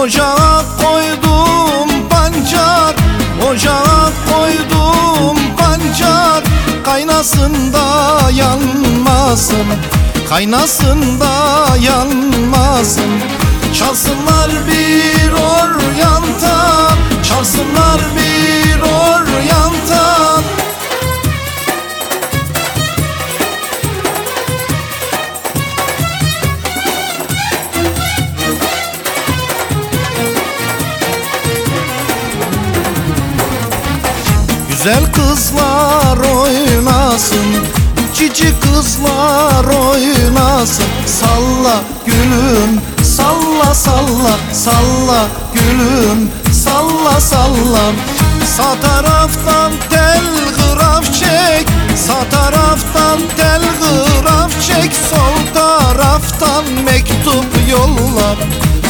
Ocağa koydum pancar Ocağa koydum pancar. Kaynasın da yanmasın Kaynasın da yanmasın. Güzel kızlar oynasın Cici kızlar oynasın. Salla gülüm Salla salla salla gülüm. Salla salla. Sağ taraftan telgraf çek Sağ taraftan telgraf çek. Sol taraftan mektup yolla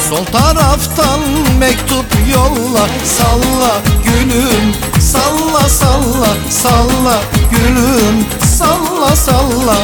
Sol taraftan mektup yolla Salla gülüm Salla salla salla gülüm. Salla salla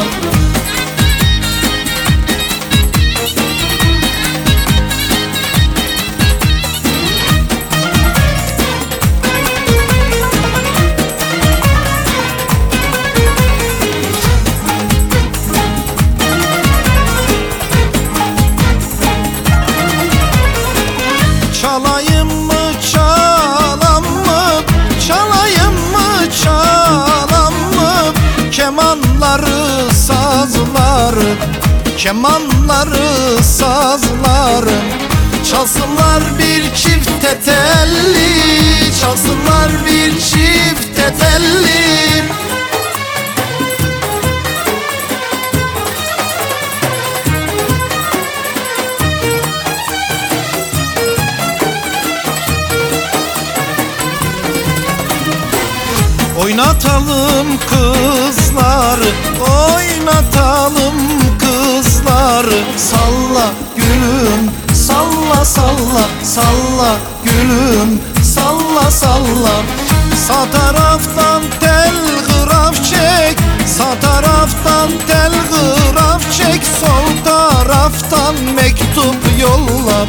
Kemanları sazları. Çalsınlar bir çift tetelli Çalsınlar bir çift tetelli. Oynatalım kızları Oynatalım Salla gülüm Salla salla salla gülüm. Salla salla. Sağ taraftan telgraf çek Sağ taraftan telgraf çek. Sol taraftan mektup yolla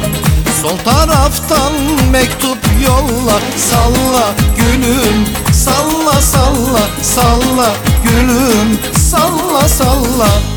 Sol taraftan mektup yolla. Salla gülüm Salla salla salla gülüm. Salla salla